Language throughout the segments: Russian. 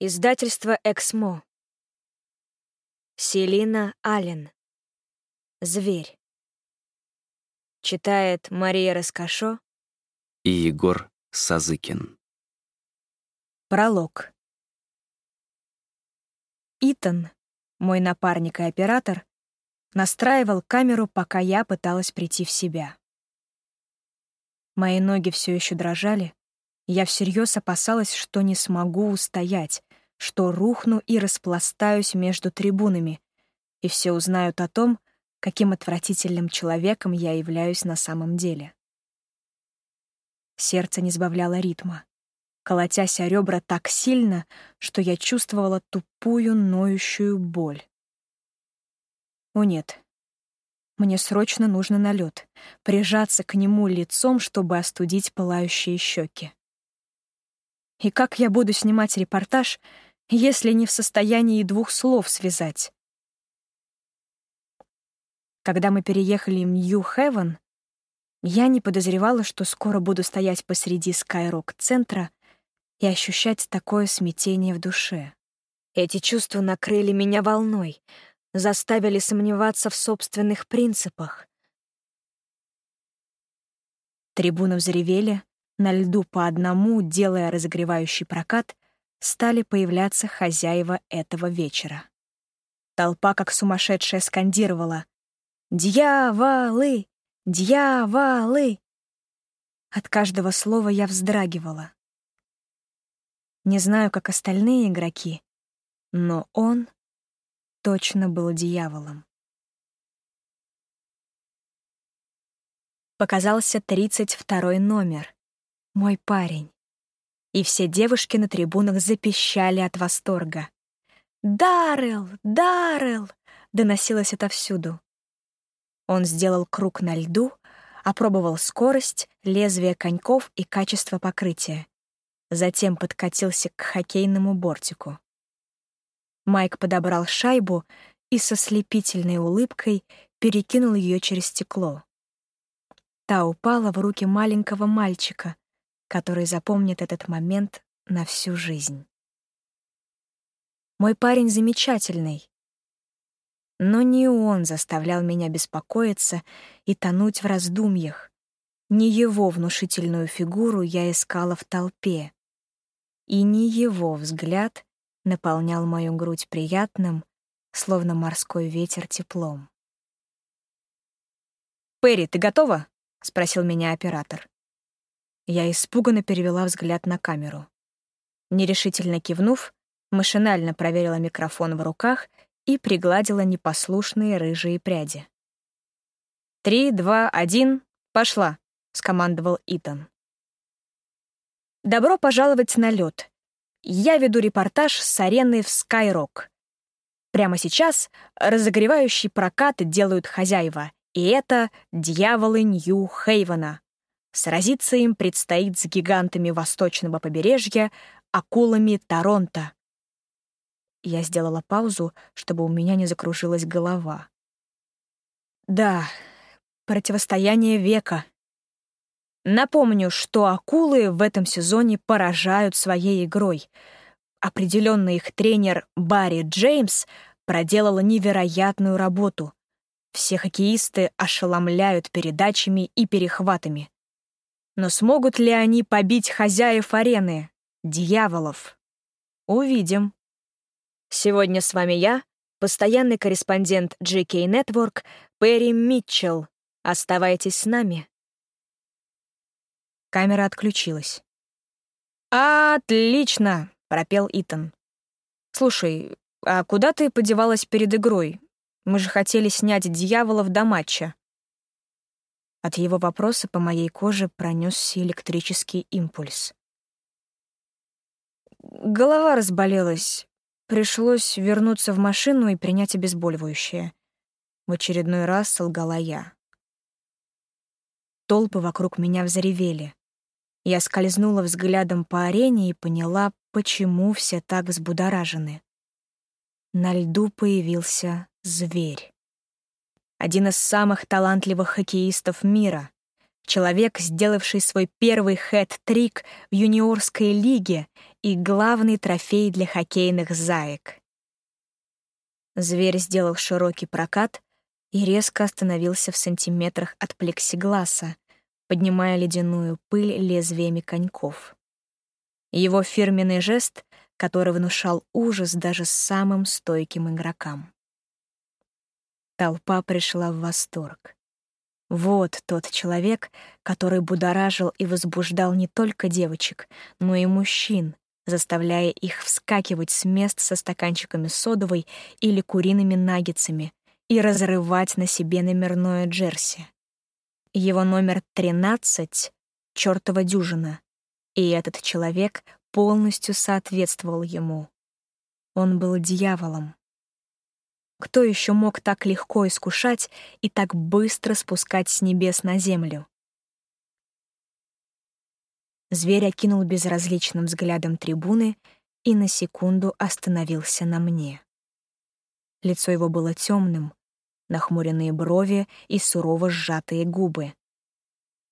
Издательство «Эксмо». Селина Аллен. «Зверь». Читает Мария Раскашо и Егор Сазыкин. Пролог. Итан, мой напарник и оператор, настраивал камеру, пока я пыталась прийти в себя. Мои ноги все еще дрожали, я всерьез опасалась, что не смогу устоять, что рухну и распластаюсь между трибунами, и все узнают о том, каким отвратительным человеком я являюсь на самом деле. Сердце не сбавляло ритма, колотясь о ребра так сильно, что я чувствовала тупую, ноющую боль. О нет, мне срочно нужно на лед, прижаться к нему лицом, чтобы остудить пылающие щеки. И как я буду снимать репортаж, если не в состоянии двух слов связать? Когда мы переехали в Нью-Хевен, я не подозревала, что скоро буду стоять посреди Скайрок-центра и ощущать такое смятение в душе. Эти чувства накрыли меня волной, заставили сомневаться в собственных принципах. Трибуны взревели, на льду по одному, делая разогревающий прокат, стали появляться хозяева этого вечера. Толпа, как сумасшедшая, скандировала «Дьяволы! Дьяволы!» От каждого слова я вздрагивала. Не знаю, как остальные игроки, но он точно был дьяволом. Показался тридцать второй номер — мой парень. И все девушки на трибунах запищали от восторга. «Даррелл! Даррелл!» — доносилось отовсюду. Он сделал круг на льду, опробовал скорость, лезвие коньков и качество покрытия. Затем подкатился к хоккейному бортику. Майк подобрал шайбу и со слепительной улыбкой перекинул ее через стекло. Та упала в руки маленького мальчика, который запомнит этот момент на всю жизнь. Мой парень замечательный, но не он заставлял меня беспокоиться и тонуть в раздумьях. Не его внушительную фигуру я искала в толпе, и не его взгляд наполнял мою грудь приятным, словно морской ветер теплом. «Перри, ты готова?» — спросил меня оператор. Я испуганно перевела взгляд на камеру. Нерешительно кивнув, машинально проверила микрофон в руках и пригладила непослушные рыжие пряди. «Три, два, один, пошла», — скомандовал Итан. «Добро пожаловать на лед. Я веду репортаж с арены в Скайрок. Прямо сейчас разогревающий прокат делают хозяева, и это дьяволы Нью-Хейвена, Сразиться им предстоит с гигантами восточного побережья, акулами Торонто. Я сделала паузу, чтобы у меня не закружилась голова. Да, противостояние века. Напомню, что акулы в этом сезоне поражают своей игрой. Определенно их тренер Барри Джеймс проделала невероятную работу. Все хоккеисты ошеломляют передачами и перехватами. Но смогут ли они побить хозяев арены, дьяволов? Увидим. Сегодня с вами я, постоянный корреспондент GK Network Перри Митчелл. Оставайтесь с нами. Камера отключилась. «Отлично!» — пропел Итан. «Слушай, а куда ты подевалась перед игрой? Мы же хотели снять дьяволов до матча». От его вопроса по моей коже пронесся электрический импульс. Голова разболелась. Пришлось вернуться в машину и принять обезболивающее. В очередной раз солгала я. Толпы вокруг меня взревели. Я скользнула взглядом по арене и поняла, почему все так взбудоражены. На льду появился зверь один из самых талантливых хоккеистов мира, Человек, сделавший свой первый хэт-трик в юниорской лиге и главный трофей для хоккейных заек. Зверь сделал широкий прокат и резко остановился в сантиметрах от плексигласа, поднимая ледяную пыль лезвиями коньков. Его фирменный жест, который внушал ужас даже самым стойким игрокам. Толпа пришла в восторг. Вот тот человек, который будоражил и возбуждал не только девочек, но и мужчин, заставляя их вскакивать с мест со стаканчиками содовой или куриными наггетсами и разрывать на себе номерное джерси. Его номер 13 — чёртова дюжина, и этот человек полностью соответствовал ему. Он был дьяволом. Кто еще мог так легко искушать и так быстро спускать с небес на землю? Зверь окинул безразличным взглядом трибуны и на секунду остановился на мне. Лицо его было темным, нахмуренные брови и сурово сжатые губы.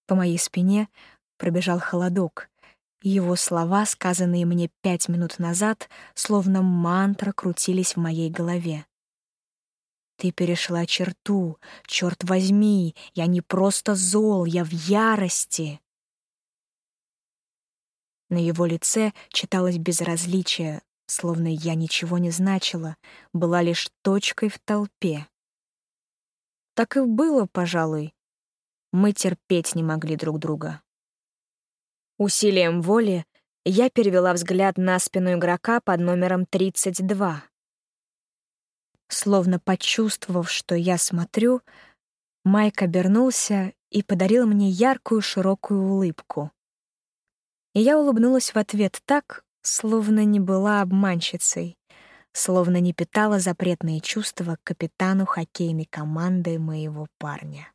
По моей спине пробежал холодок. Его слова, сказанные мне пять минут назад, словно мантра крутились в моей голове. Ты перешла черту. Черт возьми, я не просто зол, я в ярости. На его лице читалось безразличие, словно я ничего не значила, была лишь точкой в толпе. Так и было, пожалуй. Мы терпеть не могли друг друга. Усилием воли я перевела взгляд на спину игрока под номером 32. Словно почувствовав, что я смотрю, Майк обернулся и подарил мне яркую широкую улыбку. И я улыбнулась в ответ так, словно не была обманщицей, словно не питала запретные чувства к капитану хоккейной команды моего парня.